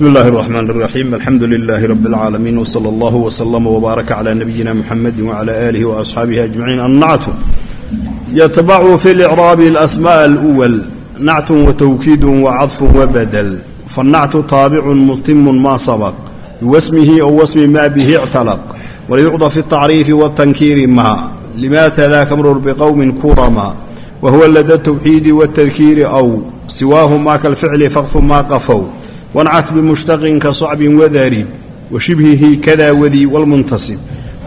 بسم الله الرحمن الرحيم الحمد لله رب العالمين وصلى الله وسلم وبارك على نبينا محمد وعلى آله وأصحابه أجمعين النعت يتبع في الإعراب الأسماء الأول نعت وتوكيد وعطف وبدل فالنعت طابع متم ما سبق بواسمه أو واسم ما به اعتلق وليعضى في التعريف والتنكير ما لما تلاك مرر بقوم كرما وهو لدى التوحيد والتذكير أو سواهما كالفعل فقف ما قفوا ونعت بمشتق كصعب وذارب وشبهه كذا وذي والمنتصب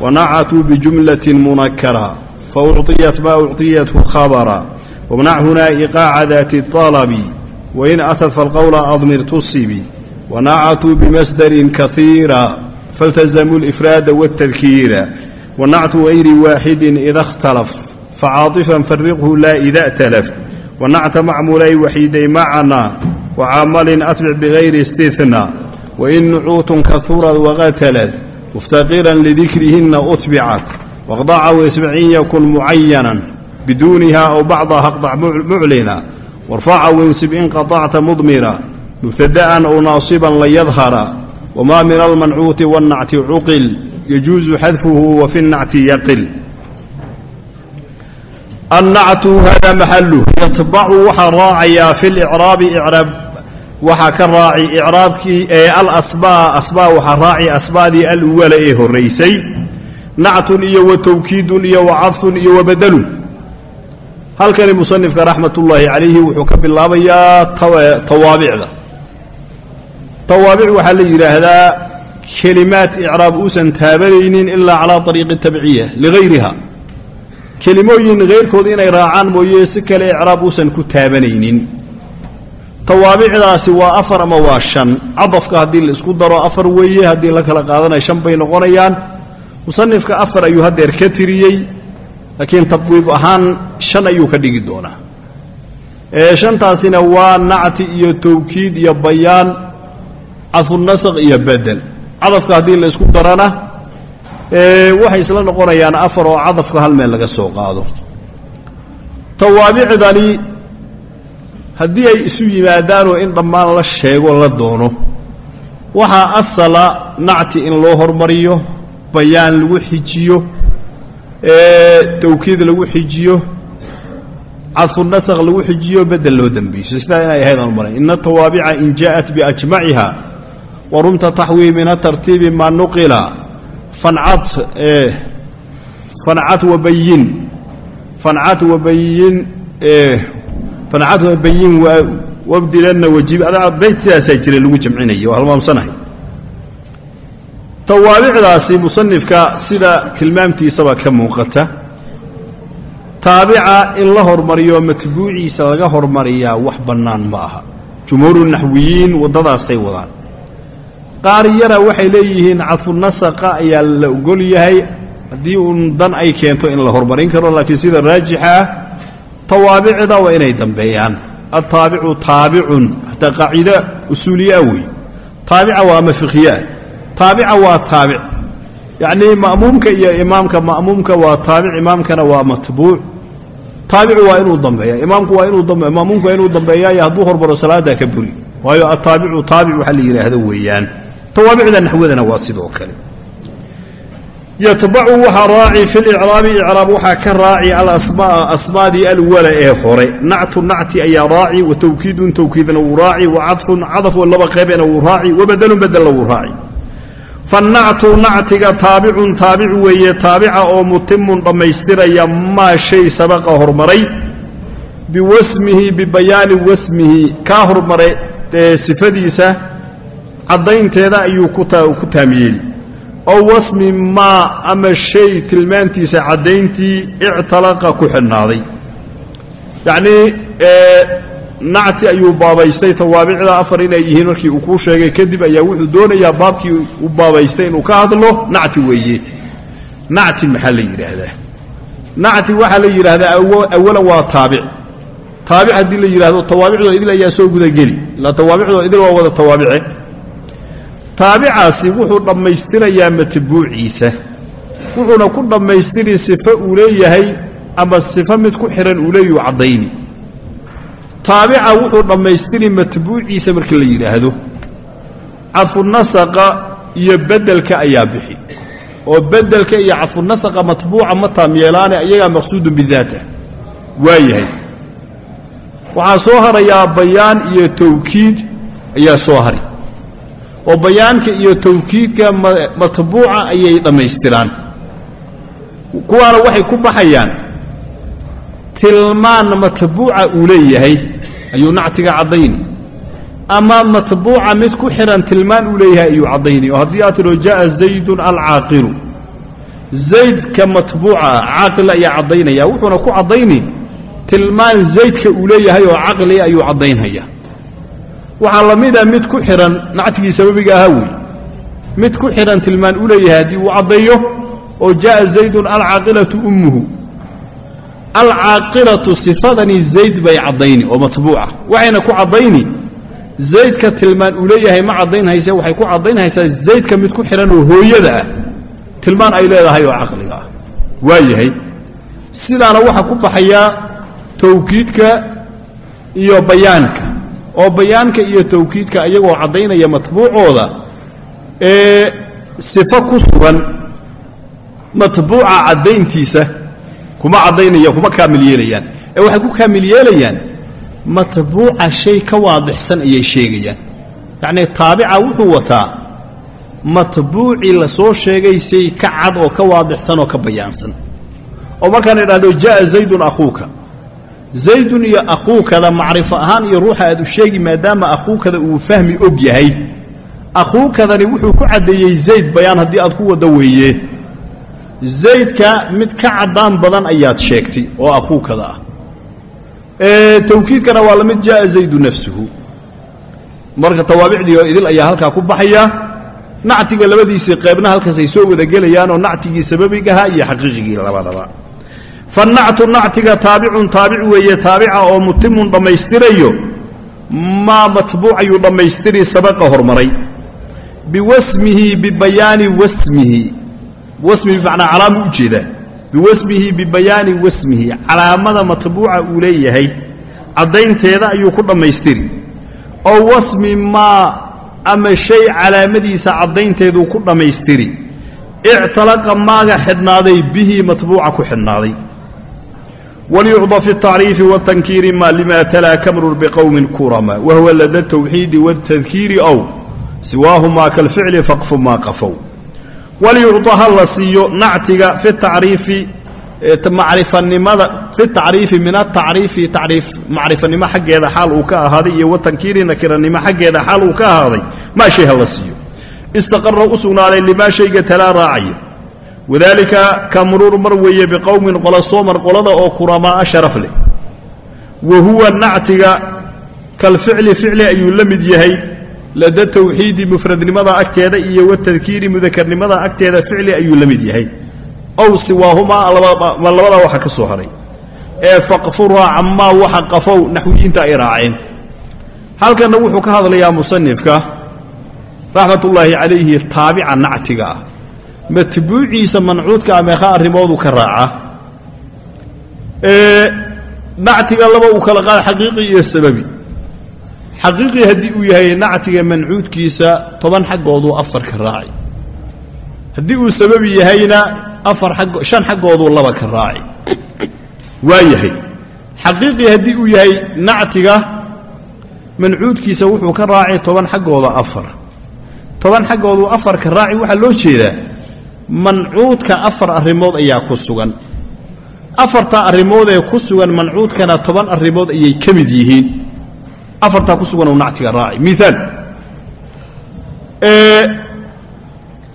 ونعت بجملة منكرة فأعطيت ما أعطيته خبرا ومنع هنا إيقاع ذات الطلب وإن أتت فالقول أضمر تصب ونعت بمصدر كثيرا فالتزموا الإفراد والتذكير ونعت غير واحد إذا اختلف فعاطفا فرقه لا إذا ائتلف ونعت معمولي وحيدي معنا وعامل أتبع بغير استثناء وإن نعوت كثرت وغتلت مفتقرا لذكرهن أتبعت واقضع واسمعين يكن معينا بدونها أو بعضها اقضع معلنا وارفع وانسب إن قطعت مضمرا مبتدأ أو ناصبا ليظهر وما من المنعوت والنعت عقل يجوز حذفه وفي النعت يقل النعت هذا محله يطبع waxaa raacayaa في الإعراab إعraab waxaa ka raaci icraabkii ee alasbaa asbaa waxaa raaci asbaadii alwala ee horraysay nactun iyo wa tawkiidun iyo wa cadfun iyo wa badalun. Halkani musanifka raxmatullaahi calayhi wuxuu ka bilaabayaa tawaabicda. Tawaabic waxaa la yidhaahdaa kelimaad icraab uusan taabanaynin ilaa calaa ariiqi tabciya ligayriha. Kelimooyin kayrkood inay raacaan mooye si kale icraab uusan ku taabanaynin tawaabicdaasi waa afar ama waa shan. Cadafka haddii la isku daro afar weeye haddii la kala qaadanayo shan bay noqonayaan. Musanifka afar ayuu haddeer ka tiriyey laakiin tadwiib ahaan shan ayuu ka dhigi doonaa. Shantaasina waa nacti iyo tawkiid iyo bayaan cadfunasq iyo bedel. Cadafka haddii la isku darana waxay isla noqonayaan afar oo cadafka hal meel laga soo qaado. Tawaabicdani haddii ay isu yimaadaanoo in dhammaan la sheego la doono. Waxaa asala nacti in loo hormariyo bayaan lagu xijiyo tawkiid lagu xijiyo cadfunasq lagu xijiyo bedel loo dembiiso sidaa inay ahayd aan maray ina tawaabica in jaaءat biajmaciha warumta taxwii min atartiibi ma nuqila. Fancad fancad wabayin fancad wabayin fancad wabayin wabdilanna wajib adaa bayt sidaasaa jira lagu jamcinaya waa halmaamsanahay. Tawaabicdaasi musanifka sida tilmaamtiisaba ka muuqata. Taabica in la hormariyo matbuuciisa laga hormariyaa wax bannaan ma aha. Jumhuuru naxwiyiin waddadaasay wadaan. Qaar yara waxay leeyihiin cadfunasaqa ayaa la ogol yahay. Haddii uun dan ay keento in la hormarin karo laakiin sida raajixa ah tawaabicda waa inay dambeeyaan. Altaabicu taabicun hataa qaaciide usuuliyaa wey taabica waa ama fiqhiyaa taabica waa taabic. Yacnii ma'muumka iyo imaamka ma'muumka waa taabic imaamkana waa matbuuc. Taabicu waa inuu dambeeya imaamku waa inuu ma'muumku waa inuu dambeeyaayo hadduu hormaro salaaddaa ka buri. Waayo altaabicu taabic waxaa la yidhaahdo weeyaan. Tawaabicda naxwadana waa sidoo kale yatbacu waxaa raaci fi licraabi icraab waxaa ka raaci alasmaa asmaadii alwala ee hore. Nactu nacti ayaa raaci wa tawkiidun tawkiidna wuu raaci wa cadfun cadaf oo laba qeybena wuu raaci wa bedelun bedelna wuu raaci. Fanactu nactiga taabicun taabic weeye taabica oo mutimun dhammaystiraya maa shay sabaqa hormaray. Biwasmihi bibayaani wasmihi kaa hormaray ee sifadiisa caddaynteeda ayuu ku taamiyey oo wasmi maa ama shay tilmaantiisa caddayntii ictalaqa ku xidhnaaday yacnii nacti ayuu baabaystay tawaabicda afar inay yihiin markii uu kuu sheegay kadib ayaa wuxuu doonayaa baabkii uu baabaystay inuu ka hadlo nacti weeye nacti maxaa la yidhaahdaa nacti waxaa la yidhaahdaa awalan waa taabic taabic haddii la yidhahdo tawaabicdoo idil ayaa soo gudageli ilaa tawaabicdoo idil waa wada tawaabice taabicaasi wuxuu dhammaystirayaa matbuuciisa. Wuxuuna ku dhammaystiri sifo uu leeyahay ama sifo mid ku xihan uu leeyahu caddayni. Taabica wuxuu dhammaystiri matbuuciisa markii la yidhaahdo. Cadfunasaqa iyo bedelka ayaa bixi. Oo bedelka iyo cadfunasaqa matbuuca ma taam yeelaane iyagaa maqsuudun bidaata. Waa yahay waxaa soo harayaa bayaan iyo tawkiid ayaa soo hari oo bayaanka iyo tawkiidka matbuuca ayay dhammaystiraan. Kuwaana waxay ku baxayaan tilmaan matbuuca uu leeyahay ayuu nactiga caddayni ama matbuuca mid ku xihan tilmaan uu leeyahay ayuu caddayni oo haddii aad tidho jaءa zaydun alcaaqilu zaydka matbuuca ah caaqil ayaa caddaynaya. Wuxuuna ku caddayni tilmaan zaydka uu leeyahay oo caqli ayuu caddaynhaya waxaa la mida mid ku xidhan nactigii sababiga ahaa wey mid ku xidhan tilmaan u leeyahay haddii uu caddaeyo oo jaءa zaydun alcaaqilatu ummuhu. Alcaaqilatu sifadani zayd bay caddayni oo matbuuca waxayna ku caddayni zaydka tilmaan uu leeyahay ma caddaynhayse waxay ku caddaynhaysaa zaydka mid ku xidhan oo hooyada ah. Tilmaan ay leedahay oo caqliga ah. Waa yahay sidaana waxaa ku baxayaa tawkiidka iyo bayaanka oo bayaanka iyo tawkiidka iyagoo caddaynaya matbuucooda ee sifo ku sugan matbuuca caddayntiisa kuma caddaynaya kuma kaamil yeelayaan. Ee waxay ku kaamil yeelayaan matbuuca shay ka waadixsan ayay sheegayaan. Yacnii taabica wuxuu wataa matbuucii la soo sheegay shay ka cad oo ka waadixsan oo ka bayaansan. Oo markaan idhahdo jaءa zaydun akhuuka zaydun iyo akhuukada macrifo ahaan iyo ruuxa aad u sheegi maadaama akhuukada uu fahmi og yahay. Akhuukadani wuxuu ku caddeeyey zayd bayaan haddii aad ku waddo weeye. Zaydka mid ka caddaan badan ayaad sheegtay oo akhuukada ah. Tawkiidkana waa la mid jaءa zaydu nafsuhu. Marka tawaabicdii oo idil ayaa halkaa ku baxaya. Nactiga labadiisii qaybna halkaasay soo wada gelayaanoo nactigii sababigaha iyo xaqiiqigii labadaba fanactu nactiga taabicun taabic weeye taabica oo mutimun dhammaystirayo maa matbuuc ayuu dhammaystiri sabaqa hormaray biwasmihi bibayaani wasmihi wasmihi bimacnaa u jeedaa biwasmihi bibayaani wasmihi calaamada matbuuca uu leeyahay caddaynteeda ayuu ku dhammaystiri oo wasmi maa ama shay calaamadiisa caddaynteeduu ku dhammaystiri ictalaqa maaga xidhnaaday bihi matbuuca ku xidhnaaday wlyucda fi tacriifi wtankiiri ma lima talaa kamrun biqowmin kurama wahwa lada tawxiidi wtadkiiri ow siwaahumaa kalficli faqfu maa qafow walyucda ha la siiyo nactiga fi tacriifi macrifanimada fi tacriifi min atacriifi tacriif macrifanimo xaggeeda xaal uu ka ahaaday iyo watankiiri nakiranimo xaggeeda xaal uu ka ahaaday maa shay ha la siiyo istaqara u sugnaaday limaa shayga talaa raacaya wadaalika ka muruur mar weeye biqowmin qola soomar qolada oo kuramaaa sharaf leh. Wa huwa nactiga kalficli ficli ayuu la mid yahay lada tawxiidi mufradnimada agteeda iyo watadkiiri mudakarnimada agteeda ficli ayuu la mid yahay. Ow siwaahumaa labada waxa ka soo haray. Ee faqfuraa camaa waxa qafow naxwiyiinta ay raaceen. Halkanna wuxuu ka hadlayaa musanifka raxmatullaahi calayhi taabica nactiga ah matbuuciisa mancuudka a meeqa arrimoodu ka raaca. Nactiga laba uu kala qaada xaqiiqi iyo sababi. Xaqiiqi haddii uu yahay nactiga mancuudkiisa toban xaggooduu afar ka raaci haddii uu sababi yahayna afar agg shan xaggooduu laba ka raaci waa yahay. Xaqiiqi haddii uu yahay nactiga mancuudkiisa wuxuu ka raaci toban xaggooda afar. Toban xaggooduu afar ka raaci waxaa loo jeedaa mancuudka afar arrimood ayaa ku sugan. Afartaa arrimood ee ku sugan mancuudkana toban arrimood ayay ka mid yihiin. Afartaa ku sugan uu nactiga raaci. Miaal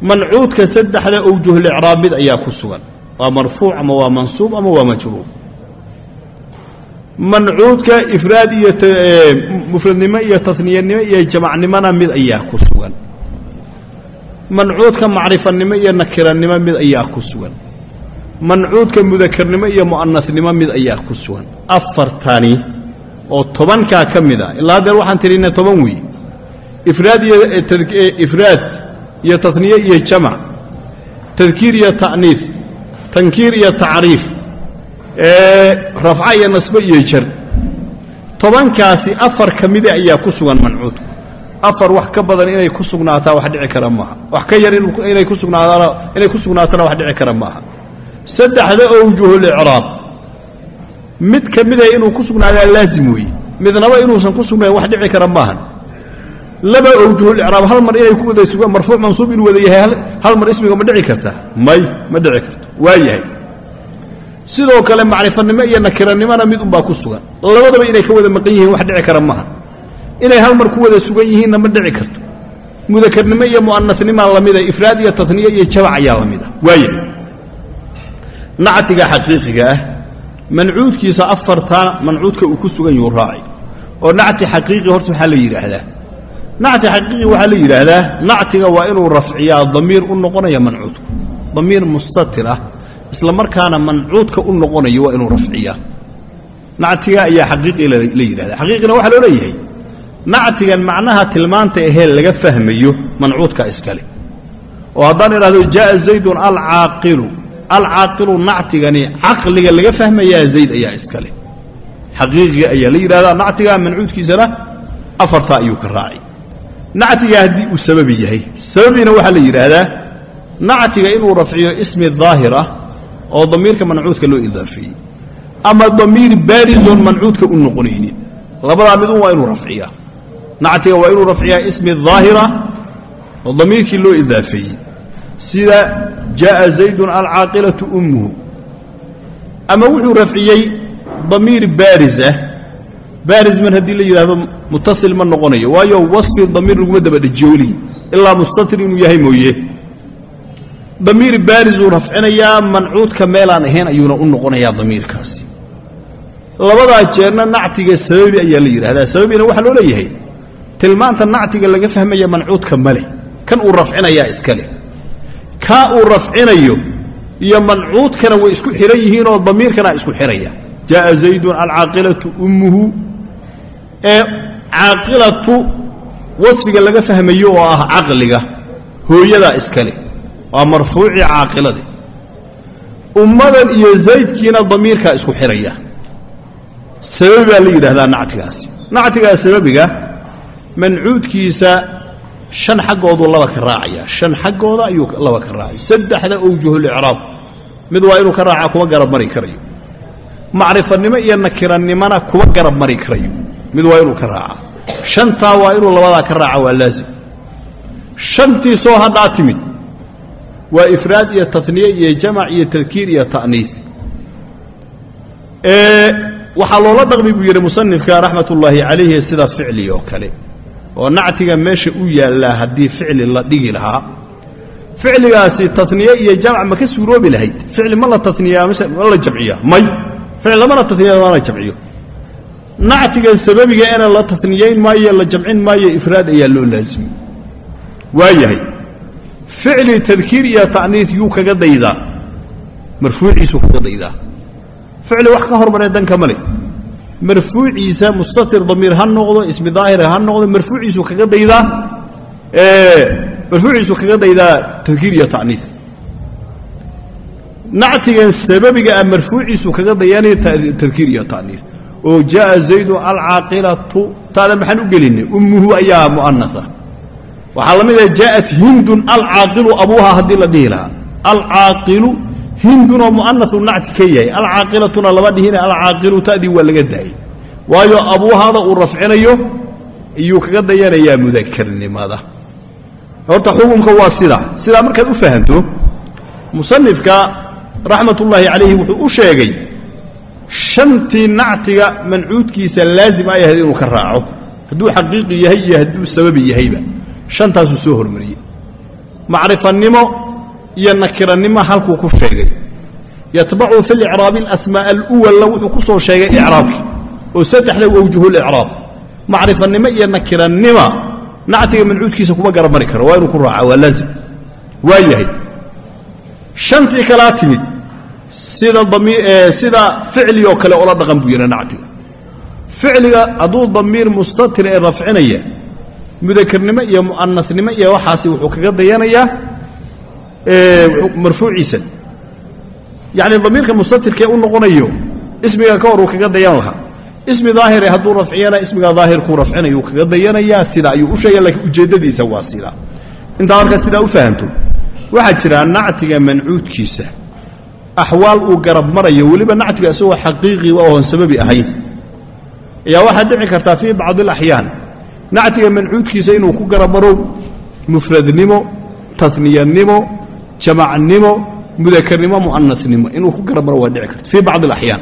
mancuudka saddexda owjuhlicraab mid ayaa ku sugan. Waa marfuuc ama waa mansuub ama waa majruur? Mancuudka ifraad iyo mufradnimo iyo taniyanimo iyo jamacnimona mid ayaa ku sugan mancuudka macrifanimo iyo nakiranimo mid ayaa ku sugan. Mancuudka mudakarnimo iyo mu'anasnimo mid ayaa ku sugan. Afartani oo tobankaa ka mid a ilaa hadeer waxaan tirina toban weeye ifraad iyo ifraad iyo taniye iyo jamac. Tadkiir iyo ta'niif. Tankiir iyo tacriif. Rafca iyo nasbe iyo jar. Tobankaasi afar ka mida ayaa ku sugan mancuudku afar wax ka badan inay ku sugnaataa wax dhici kara maaha. Wax ka yar inay ku sugnaatana wax dhici kara maaha. Saddexda owjuhulicraab mid ka mida inuu ku sugnaadaa laazim weeye midnaba inuusan ku sugnayn wax dhici kara maahan. Laba owjuhulicraab hal mar inay ku wada marfuuc mansuub inuu wada yahay hal mar ismiga ma dhici karta? May ma dhici karto. Waa yahay. Sidoo kale macrifanimo iyo nakiranimona mid unbaa ku sugan. Labadaba inay ka wada maqan yihiin wax dhici kara maaha inay hal mar ku wada sugan yihiinna ma dhici karto. Mudakarnimo iyo mu'anasnimaa lamida ifraad iyo taniye iyo jabac ayaa lamida waaya nactiga xaqiiqiga ah mancuudkiisa afarta mancuudka uu ku sugan yahuu raaci oo nacti xaqiiqi horta waxaa la yidhaahdaa. Nacti xaqiiqi waxaa la yidhaahdaa nactiga waa inuu rafciyaa damiir u noqonaya mancuudku. Damiir mustatir ah isla markaana mancuudka u noqonayo waa inuu rafciyaa. Nactiga ayaa xaqiiqi la yidhahda xaqiiqina waxaa loo leeyahay nactigan macnaha tilmaanta ahee laga fahmayo mancuudka iskale. oo haddaan idhahdo jaaa zaydun alcaaqilu. Alcaaqilu nactigani caqliga laga fahmayaa zayd ayaa iskale. Xaqiiqiga ayaa la yidhahdaa nactiga mancuudkiisana afartaa ayuu ka raacay. Nactiga haddii uu sababi yahay sababina waxaa la yidhaahdaa nactiga inuu rafciyo ismi daahir ah oo damiirka mancuudka loo idaafeeyey ama damiir baarizoon mancuudka u noqonaynin. Labadaa midun waa inuu rafciyaa nactiga waa inuu rafciyaa ismi daahira oo damiirkii loo idaafeeyey sida jaaa zaydun alcaaqilatu ummuhu ama wuxuu rafciyey damiir baariz ah baariz mar haddii la yidhahdo mutasil ma noqonayo waayo wasfi damiir laguma daba dhejiyo weligii ilaa mustatir inuu yahay mooye damiir baarizuu rafcinayaa mancuudka meelaan ahayn ayuuna u noqonayaa damiirkaasi labadaa jeerna nactiga sababi ayaa la yidhahdaa sababina waxaa loo leeyahay tilmaanta nactiga laga fahmaya mancuudka male kan uu rafcinayaa iska leh. Kaa uu rafcinayo iyo mancuudkana way isku xihan yihiinoo damiirkana isku xihaya jaaa zaydun alcaaqilatu ummuhu. Ee caaqilatu wasfiga laga fahmayo oo ah caqliga hooyadaa iska leh. Waa marfuucii caaqiladi. Ummadan iyo zaydkiina damiirkaa isku xihaya sababi baa la yidhahdaa nactigaasi. Nactigaa sababiga mancuudkiisa shan xaggoodu laba ka raacaya. Shan xaggooda ayuu laba ka raacay saddexda owjuhulicraab mid waa inuu ka raaca kuma garab mari karayo. Macrifanimo iyo nakiranimona kuma garab mari karayo. Mid waa inuu ka raaca. Shantaa waa inuu labadaa ka raaca waa laazim. Shantii soo hadhaa timid. Waa ifraad iyo taniye iyo jamac iyo tadkiir iyo ta'niis. Waxaa loola dhaqmi buu yidhi musanifka raxmat ullaahi calayhi sida ficli oo kale oo nactiga meesha u yaallaa haddii ficli la dhigi lahaa. Ficligaasi taniye iyo jamc ma ka suuroobi lahayd. Ficli ma la taniyaa ma la jamciyaa? May. Ficli lamana taniya lamana jamciyo. Nactiga sababiga ina la taniyayn maayo la jamcin maayo ifraad ayaa loo laazimi. Waayahay. Ficli tadkiir iyo ta'niis yuu kaga daydaa. Marfuuciisuu kaga daydaa. Ficli wax ka hormaree danka ma leh marfuuciisa mustatir damiir ha noqdo ismi daahir ha noqdo marfuuciisu kaga daydaa marfuuciisu kaga daydaa tadkiir iyo ta'niis nactigan sababiga ah marfuuciisu kaga dayanaya tadkiir iyo ta'niis oo jaaa zaydu alcaaqilatu taada maxaan u gelinay? Ummuhu ayaa mu'anasa waxaa la mid ah jaءat hindun alcaaqilu abuuha haddii la dhihi lahaa. Alcaaqilu hindunoo mu'anasu nacti ka yahay. Alcaaqilatuna lama dhihine alcaaqilu ta'dii waa laga daayey waayo abuuhaada uu rafcinayo iyuu kaga dayanayaa mudakarnimada horta xukunka waa sidaa sidaa markaad u fahamto musanifka raxmat ullaahi calayhi wuxuu u sheegay shantii nactiga mancuudkiisa laazim ay ahayd inuu ka raaco. Hadduu xaqiiqi yahay iyo hadduu sababi yahayba shantaasuu soo hormariyey. Macrifanimo iyo nakirannimo halkuu ku sheegay. Yatbacu fi licraabi alasmaa aluwalla wuxuu ku soo sheegay icraabkii oo saddexda wawjuhulicraab macrifanimo iyo nakirannima nactiga mancuudkiisa kuma garab mari karo waa inuu ku raaca waa laazim. Waa yahay. Shantii kalaa timid sida sida ficli oo kale oola dhaqan buu yidhi nactiga. Ficliga hadduu damiir mustatir ee rafcinaya mudakarnimo iyo mu'anasnimo iyo waxaasi wuxuu kaga dayanayaa marfuuciisa yacni damiirka mustatirkee u noqonayo ismiga ka hor uu kaga dayan lahaa. Ismi daahire hadduu rafciyana ismiga daahirkuu rafcinayuu kaga dayanayaa sida ayuu u sheegay laakiin ujeeddadiisa waa sida. Intaa markaa sidaa u fahamto waxaa jira nactiga mancuudkiisa. Axwaal uu garab marayo weliba nactiga isagoo xaqiiqiba oon sababi ahayn. Ayaa waxaa dhici kartaa fii bacdi alaxyaan. Nactiga mancuudkiisa inuu ku garab maro mufradnimo tasniyanimo jamacnimo mudakarnimo mu'anasnimo inuu ku garab maro waa dhici karta fii bacdi alaxyaan.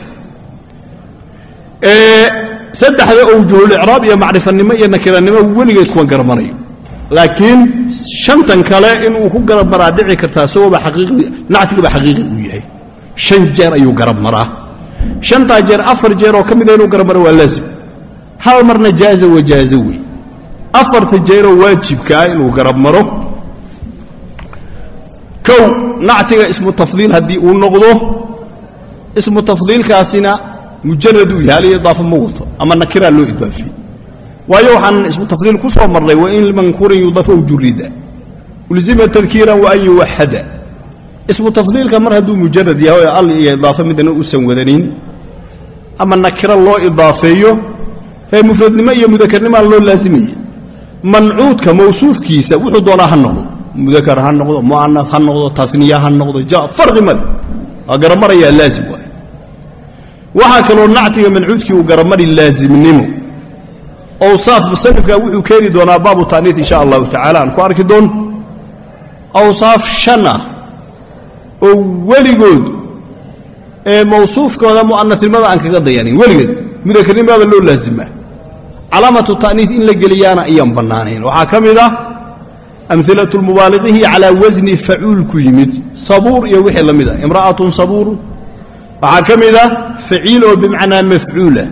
Saddexda owjuhulicraab iyo macrifanimo iyo nakiranimo weligeed kuwa garab marayo laakiin shantan kale inuu ku garab maraa dhici kartaa isagooba aqiiqi nactigaba xaqiiqi uu yahay. Shan jeer ayuu garab shantaa jeer afar jeer oo ka mida inuu garab waa laazim. Hal marna jaaza wajaazo wey. Afarta jeeroo waajibka ah inuu garab kow nactiga ismu tafdiil haddii uu noqdo ismu tafdiilkaasina mujarad uu yahay alidaafo ma wato ama nakiraa loo idaafiyey waayo waxaan ismu tafdiil ku soo marnay wain limankuurin yudaaf ow jurida ulzima tadkiiran wa an yuwaxada. Ismu tafdiilka mar hadduu mujarad yahay oo al iyo idaafo midna uusan wadanin ama nakiro loo idaafeeyo ee mufradnimo iyo mudakarnimaa loo laasimaya mancuudka mawsuufkiisa wuxuu doonaa ha noqdo mudakar ha noqdo mu'anas ha noqdo tasniya ha noqdo ja farqi male waa garamarayaa laazim waay. Waxaa kaloo nactiga mancuudkii uu garamari laazimnimo. Awsaaf musanifka wuxuu keeni doonaa baabu ta'niis insha allahu tacala aan ku arki doon. Awsaaf shan ah oo weligood ee mawsuufkooda mu'anasnimada aan kaga dayanin weligeed mudakarnimaaba loo laazimaa calaamatu ta'niis in la geliyaana ayaan bannaanayn. Waxaa ka mid ah amilatu lmubaaliqihi calaa wasni facuul ku yimid. Sabuur iyo wixii la mid ah. Imra'atun sabuuru waxaa ka mid ah faciil oo bimacnaa mafcuula.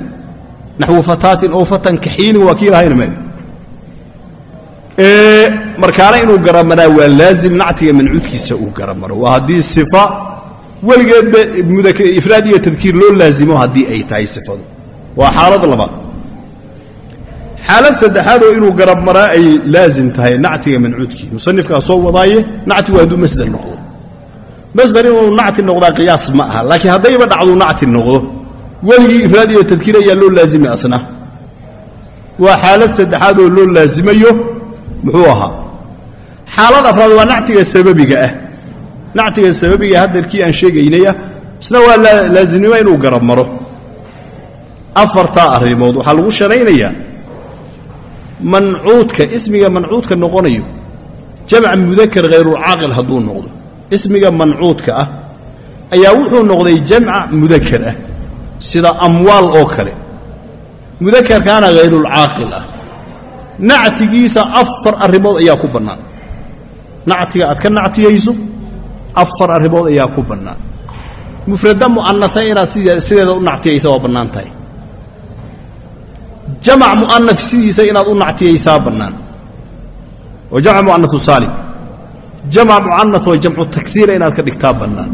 Naxwu fataatin oo fatan kaxiilin waa kii lahayna maadi. Markaana inuu garamaraa waa laazim nactiga mancuudkiisa uu garamaro. Waa haddii sifa weligeedba ifraad iyo tadkiir loo laazimo haddii ay tahay sifadu. Waa xaalad labaad xaalad saddexaad oo inuu garab maraa ay laazim tahay nactiga mancuudkii musanifkaa soo wadaaye nactigu hadduu masder noqdo masder inuu nacti noqdaa qiyaas ma aha laakiin haddayba dhacduu nacti noqdo weligii ifraad iyo tadkiir ayaa loo laazimay asna waa xaalad saddexaad oo loo laazimayo muxuu ahaa xaalad afraad waa nactiga sababiga ah nactiga sababiga haddeerkii aan sheegaynaya isna waa laazimnimo inuu garab maro afartaa arrimood waxaa lagu shanaynayaa mancuudka ismiga mancuudka noqonayo jamc mudakar hayrulcaaqil hadduu noqdo. Ismiga mancuudka ah ayaa wuxuu noqday jamca mudakar ah sida amwaal oo kale. Mudakarkaana hayrulcaaqil ah. Nactigiisa afar arrimood ayaa ku bannaan. Nactiga aad ka nactiyayso afar arrimood ayaa ku bannaan. Mufrada mu'anasa inaad sideeda u nactiyaysa waa bannaan tahay jamac mu'anas sidiisa inaad u nactiyaysaa bannaan. Oo jamc mu'anasu saalim jamac mu'anas oo jamcu tagsiira inaad ka dhigtaa bannaan.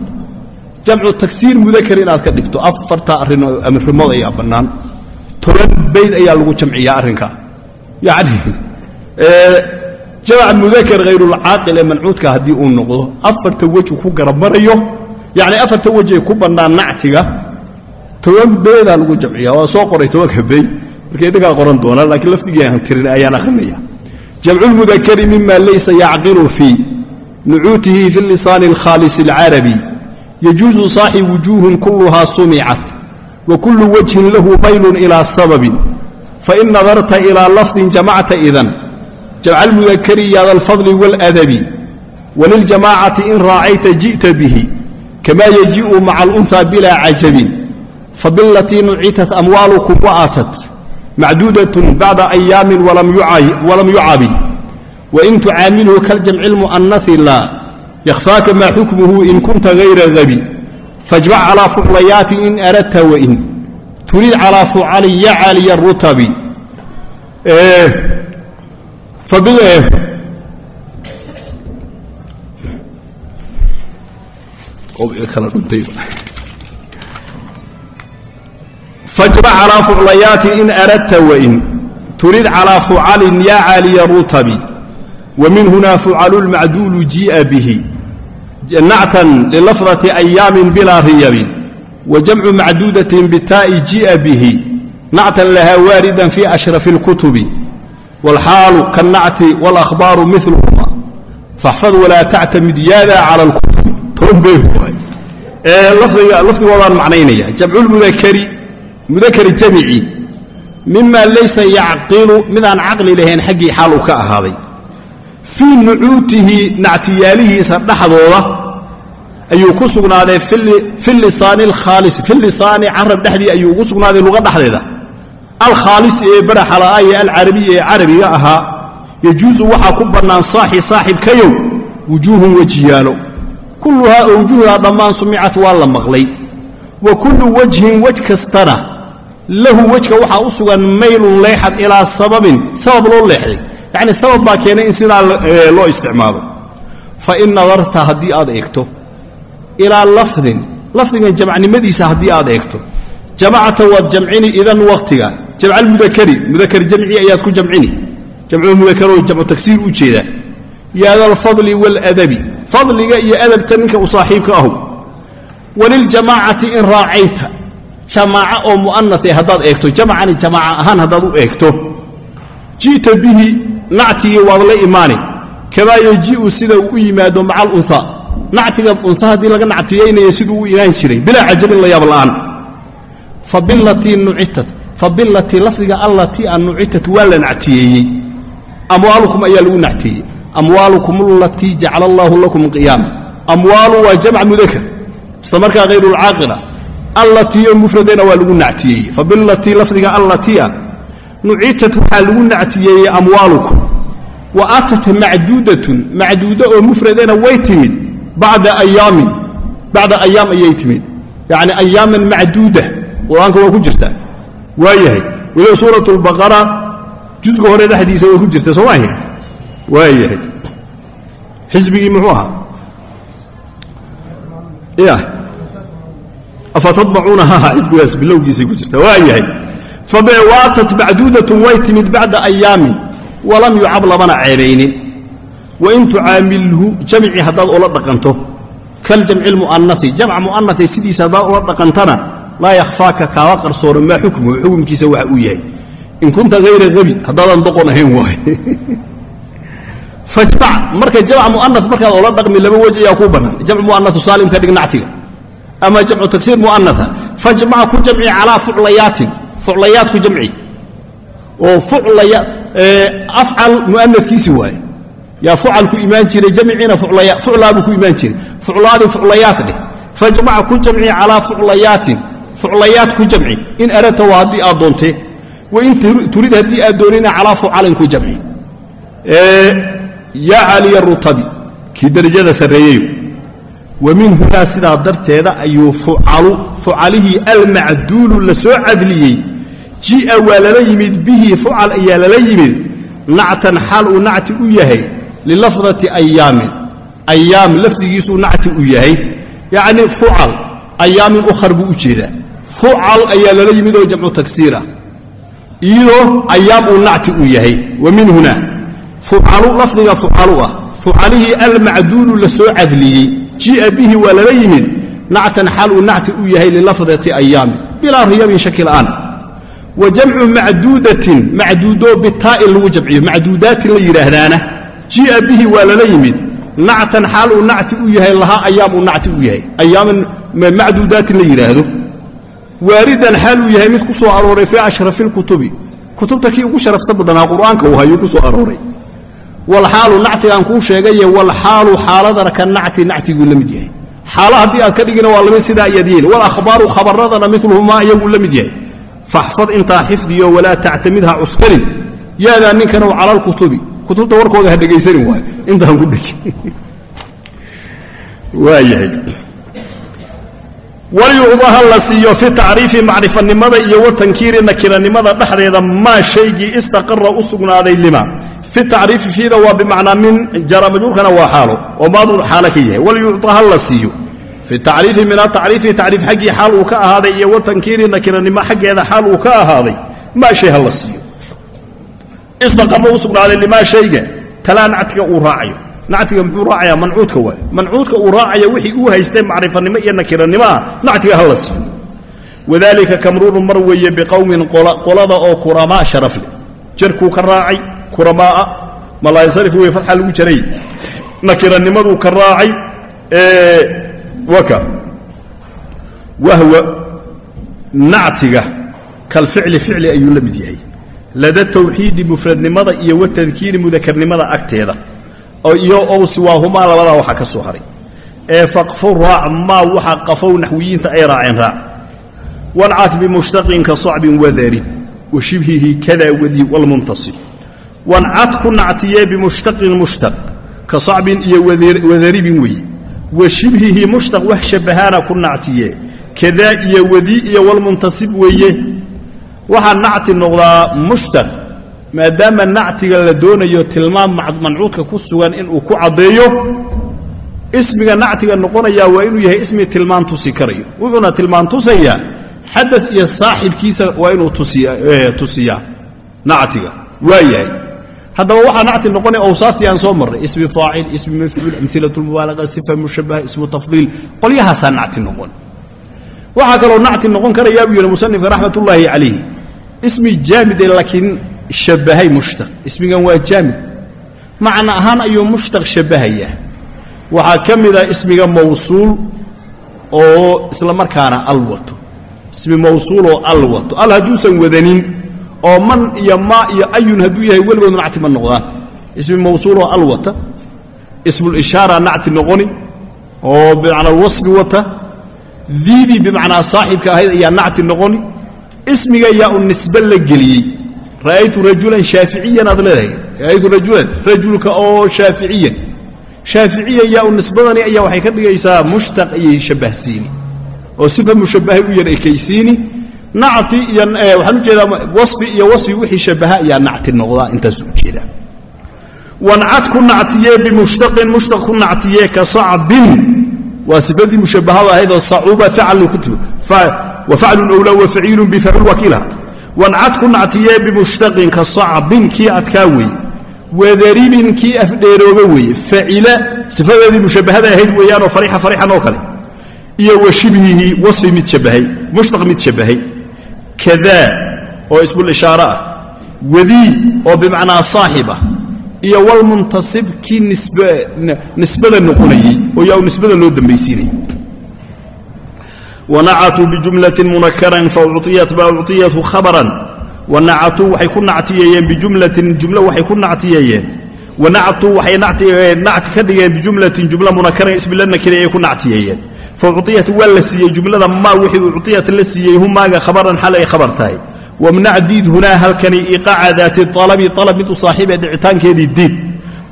Jamcu tagsiir mudakar inaad ka dhigto. Afartaa arrimood ayaa bannaan. Toban bayd ayaa lagu jamciyaa arrinkaa yacni jamac mudakar hayrulcaaqil ee mancuudka haddii uu noqdo afarta weju ku garab marayo yacni afarta wej ay ku bannaan nactiga toban beedaa lagu jamciyaa. Waa soo qoray tobanka beyd marka idinkaa qoran doona laakiin lafdigii aan tirin ayaan akhrinaya jamcu lmudakari mima laysa yacqilu fii nucuutihi fi lisaani alkhaalis alcarabi yajuuzu saaxi wujuuhin kulluhaa sumicat wa kullu wajhin lahu maylun ilaa sababin. Fain nadarta ilaa lafdin jamacta idan. Jamca almudakari yaada alfadli waaladabi waliljamaacati in raacayta ji'ta bihi kama yaji'u maca alunhaa bilaa cajabin. Fabilatii nucitat amwaalukum waatat macduudatun bacda ayaamin walam yucabi wain tucaamilhu kaljamci lmu'anasi laa yakhfaaka maa xukmuhu in kunta hayra habi fajmac calaa fuclayaati in aradta wain turid calaa fucalin ya caaliya rutabi fajmac calaa fuclayaati in aradta wain turid calaa fucalin ya caaliya rutabi ومن هنا فعل المعدول جيء به نعتا للفظة أيام بلا ريب وجمع معدودة بالتاء جيء به nactan lahaa waaridan fii ashrafi اlkutubi wاlxaalu kaالnacti wاlأkhbaaru milهuma faxfad walaa tactamid yaada calى اlkutubi toonbay lafdigoodaan macnaynaya jamculmudakari mudakari jamici mima laysa yacqilu midaan caqli lahayn xaggii xaal uu ka ahaaday. Fii nucuutihi nactiyaalihiisa dhexdooda ayuu ku sugnaaday fi lisaani carab dhexdii ayuu ugu sugnaaday luqa dhexdeeda. Alkhaalisi ee baraxalaa ee alcarabiya ee carabiga ahaa yajuusu waxaa ku bannaan saaxi saaxibkayow wujuuhun wejiyaalo kulluhaa awjuhdaa dhammaan sumicat waa la maqlay. Wa kullu wajhin wej kastana lahu wejka waxaa u sugan maylun leexad ilaa sababin sabab loo leexday. Yacni sabab baa keenay in sidaa loo isticmaalo. Fa in nadarta haddii aad eegto ilaa lafdin lafdigan jamcnimadiisa haddii aad eegto jamacta waad jamcini idan waktiga jamcalmudakari mudakar jamci ayaad ku jamcini. Jamcumudakaro jamcu tagsiir u jeeda. Yaada alfadli waaladabi fadliga iyo adabta ninka u saaxiibka ahu. Waliljamaacati in raacayta jamaaca oo mu'anase haddaad eegto jamacani jamaaca ahaan haddaad u eegto. Ji'ta bihi nactigii waad la imaani. Kamaa yaji'u sida uu u yimaado maca alunhaa nactiga unha haddii laga nactiyaynayo siduu u imaan jiray bilaa cajabin la yaab la'aan. Fabilatii nucitat fabilatii lafdiga allatii an nucitat waa la nactiyeeyey amwaalukum ayaa lagu nactiyeeyey amwaalukum alatii jacala allaahu lakum qiyaama. Amwaalu waa jamc mudakar isla markaa allatii oo mufradena waa lagu nactiyeeyey fabilatii lafdiga allatii ah nucitat waxaa lagu nactiyeeyey amwaalukum. Wa atat macduudatun macduuda oo mufradena way timid bacda ayaamin bacda ayaam ayay timid. Yacni ayaaman macduuda qur'aanka waa ku jirtaa waa yahay. Weliba suurat lbaqara jusga hore dhexdiisa way ku jirta soo maahi waa yahay. Xisbigii muxuu ahaa ya afatadmacuunaha xisbigaas bilowgiisay ku jirta waa yahay fawaatat macduudatun way timid bacda ayaamin walam yucab lamana ceebaynin wain tucaamilhu jamci haddaad ula dhaqanto kaljamci lmu'anasi jamc mu'anase sidiisa haddaad ula dhaqantana laa yakhfaaka kaaba qarsoono maa xukmuhu xukumkiisa waxa uu yahay in kunta hayra habi haddaadan doqon ahayn waay fajmac marka jamc mu'anas markaad ula dhaqmi laba wej ayaa kuu bannaan jamc mu'anasu saalim ka dhig nactiga ama jamcu tagsiir mu'anasa fajmac ku jamci calaa fuclayaatin fuclayaat ku jamci oo afcal mu'anaskiisi waaye yaa fucal ku imaan jiray jamciina fuclaabuu ku imaan jiray fuclaadii fuclayaat dheh fajmac ku jamci calaa fuclayaatin fuclayaat ku jamci in aradta waa haddii aad doontee wain turid haddii aad doonina calaa fucalin ku jamci yaa caliya rutabi kii darajada sarreeyeyo wa min hunaa sidaa darteeda ayuu fucalu fucalihii almacduulu la soo cadliyey. Ji'a waa lala yimid bihi fucal ayaa lala yimid. Nactan xaal uu nacti u yahay lilafdati ayaamin ayaam lafdigiisuu nacti u yahay. Yacni fucal ayaamin ukhar buu u jeedaa. Fucal ayaa lala yimid oo jamcu tagsiirah iyadoo ayaam uu nacti ah. Almacduulu la soo cadliyey ji'a bihi waa lala yimid nactan xaal uu nacti u yahay lilafdati ayaamin bilaa riyabin shaki la'aan wa jamcu macduudatin macduudoo bitaa'in lagu jamciyo macduudaatin la yidhaahdaana ji'a bihi waa lala yimid nactan xaal uu nacti u yahay lahaa ayaam uu nacti u yahay ayaaman macduudaatin la yidhaahdo. Waaridan xaal uu yahay mid ku arooray fii ashrafi lkutubi kutubta kii ugu sharafta badnaa qur'aanka uu hayuu ku arooray walxaalu nactigaan kuu sheegaye walxaalu xaaladana ka nacti nactiguu la mid yahay. Xaalo haddii aad ka dhigina waa la mid sidaa ayaad yeeli walakhbaaru khabaradana miluhumaa iyaguu la mid yahay. Faxfad intaa xifdiyo walaa tactamidha cuskanin yaadaa ninkanow cala lkutubi kutubta warkooda ha dhegaysanin waayo. Intaan ku dhegi waayahay. Walyucda ha la siiyo fi tacriifi macrifanimada iyo wa tankiiri nakiranimada dhexdeeda maa shaygii istaqara u sugnaaday lima fi tacriifi fiida waa bimacnaa min jara majruurkana waa xaalo oo maaduu xaalo ka yahay walyucda ha la siiyo fi tacriifi min atacriifi tacriif xaggii xaal uu ka ahaaday iyo wa tankiiri nakiranimo xaggeeda xaal uu ka ahaaday maa shay ha la siiyo istaqara u sugnaaday limaa shayga talaa nactiga uu raacayo nactiga muxuu raacayaa mancuudka waay mancuudka uu raacaya wixii uu haystay macrifanimo iyo nakiranimo ah nactiga ha la siiyo wadalika kamruurun mar weeye biqowmin qolada oo kuramaa sharaf leh jarkuu ka raacay kuramaaa malaansarif wey fatxa lagu jaray. Nakiranimaduu ka raacay waka wahwa nactiga kalficli ficli ayuu la mid yahay. Lada tawxiidi mufradnimada iyo watadkiiri mudakarnimada agteeda. Iyo ow siwaahumaa labadaa waxaa ka soo haray. Ee faqfu raac maa waxa qafow naxwiyiinta ay raaceen raac. Wancat bimushtaqin ka sacbin wadarin wa shibhihi kada wadi walmuntasib wancad ku nactiyee bimushtaqin mushtaq ka sacbin iyo wadaribin weeye wa shibhihi mushtaq wax shabahaana ku nactiye kadaa iyo wadi iyo walmuntasib weeye. Waxaa nacti noqdaa mushtaq maadaama nactiga la doonayo tilmaam mancuudka ku sugan inuu ku caddeeyo ismiga nactiga noqonayaa waa inuu yahay ismi tilmaan tusi karayo. Wuxuuna tilmaan tusayaa xadad iyo saaxibkiisa waa inuu tusiyaa nactiga. Waa yahay haddaba waxaa nacti noqonaya awsaaftii aan soo marray. Ismi faacil ismi mafcuul amhilat lmubaalaqa sifa mushabaha ismu tafdiil. Qolyahaasaa nacti noqon. Waxaa kaloo nacti noqon karayaa buu yidhi musanifka raxmat ullaahi calayh ismi jaamide laakiin shabahay mushtaq ismigan waa jaamid. Macna ahaan ayuu mushtaq shabahayaa waxaa ka mida ismiga mawsuul oo isla markaana al wato. Ismi mawsuuloo al wato. Al hadduusan wadanin oo man iyo maa iyo ayun hadduu yahay weligood nacti ma noqdaan. Ismi mawsuuloo al wata ismulishaara nacti noqoni oo bimacnaa wasfi wata diidii bimacnaa saaxibka ahayd ayaa nacti noqoni. Ismiga yaa u nisbe la geliyey. Ra'aytu rajulan shaaficiyan aad leedahay. Ra'aytu rajulan rajulka oo shaaficiyan. Shaaficiya yaa u nisbadani ayaa waxay ka dhigaysaa mushtaq ayay shabbahsiini oo sifa mushabbahay u yar ekaysiini nacti iyo waxaan u jeedaa wasfi iyo wasfi wixii shabaha ayaa nacti noqdaa intaas u jeedaa wancad ku nactiyee bimushtaqin mushtaq ku nactiyee ka sacbin waa sifadii mushabbahada ahayd oo sacuuba facalnu ku timi. Wa faclun owlaa wa faciilun bifacul wakiilha wancad ku nactiyee bimushtaqin ka sacbin kii adkaa weeye. Wadaribin kii afdheerooga weeye. Facila sifadeedii mushabbahada ahayd weeyaanoo farixa farixan oo kale. Iyo wa wasfi mid shabbahay mushtaq mid shabbahay kadaa oo ismulishaare ah wadii oo bimacnaa saaxib ah iyo walmuntasib kii nisbada noqonayey oo yaa nisbada loo dambaysiinayay wanacatuu bijumlatin munakaran fauciyat ba uciyatu khabaran. Wanacatuu waxay ku nactiyeeyeen bijumlatin jumlo waxay ku nactiyeeyeen wanacatuu waxay nacti ka dhigeen bijumlatin jumla munakaran ismila nakirayay ku nactiyeeyeen fauciyat waa la siiyey jumlada maa wixii uciyat la siiyey humaaga khabaran xal ay khabar tahay wamnac diid hunaa halkani iqaaca daati alabi alab mid u saaxiibee dhicitaankeedii diid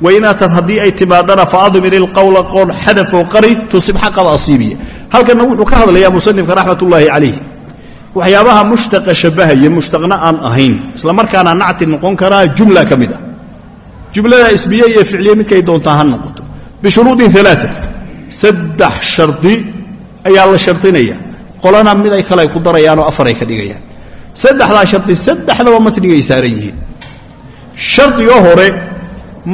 wain atad haddii ay timaadana faadmir ilqowla qowl xadafoo qari tusib xaqada asiibiya halkanna wuxuu ka hadlayaa musanifka raxmat ullaahi calayh waxyaabaha mushtaqa shabbahaya mushtaqna aan ahayn isla markaana nacti noqon karaa jumla ka mid ah jumlada ismiye iyo ficliye midkay doontaa ha noqoto bishuruudin ayaa la shardinaya qolana mid ay kale ay ku darayaanoo afaray ka dhigayaan. Saddexdaa shardi saddexdaba matnigay saaran yihiin. Shardiga hore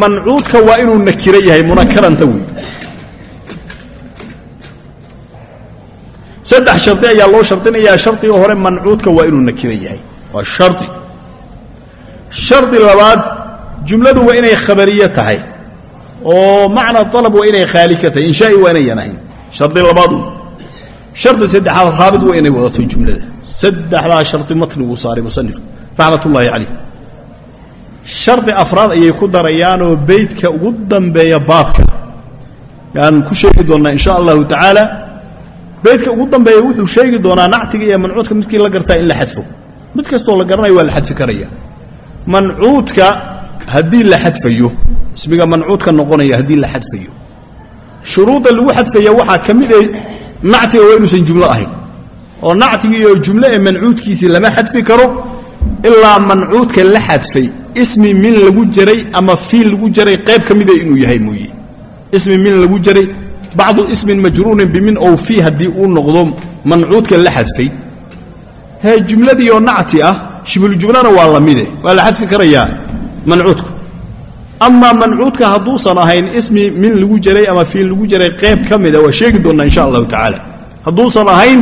mancuudka waa inuu nakiro yahay munakaranta wey saddex shardi ayaa loo shardinayaa shardiga hore mancuudka waa inuu nakiro yahay. Waa shardi shardi labaad jumladu waa inay khabariye tahay. Oo macna alab waa inay khaali ka tahay. Inshaai waa inayan ahayn shardi labaad shardi saddexaad raabid waa inay wadato jumlada. Saddexdaa shardi matniguu saaray musanif raxmat ullaahi calayh. Shardi afraad ayay ku darayaanoo beydka ugu dambeeya baabka. Yaan ku sheegi doonnaa insha allahu tacaala beydka ugu dambeeya wuxuu sheegi doonaa nactiga iyo mancuudka midkii la gartaa in la xadfo. Mid kastoo la garanayo waa la xadfi karaya. Mancuudka haddii la xadfayo ismiga mancuudka noqonaya haddii la xadfayo. Shuruudda lagu xadfaya waxaa ka mid a nactiga waa inuusan jumlo ahayn. oo nactigi iyo jumlo ee mancuudkiisii lama xadfi karo ilaa mancuudka la xadfay ismi min lagu jaray ama fiil lagu jaray qayb ka mida inuu yahay mooye. Ismi min lagu jaray bacdu ismin majruurin bimin ow fii haddii uu noqdo mancuudka la xadfay. Hee jumladii oo nacti ah shibhuljumlana waa la mide waa la xadfi karayaa mancuudku amaa mancuudka hadduusan ahayn ismi min lagu jaray ama fiil lagu jaray qayb ka mida waa sheegi doonnaa insha allahu tacaala. Hadduusan ahayn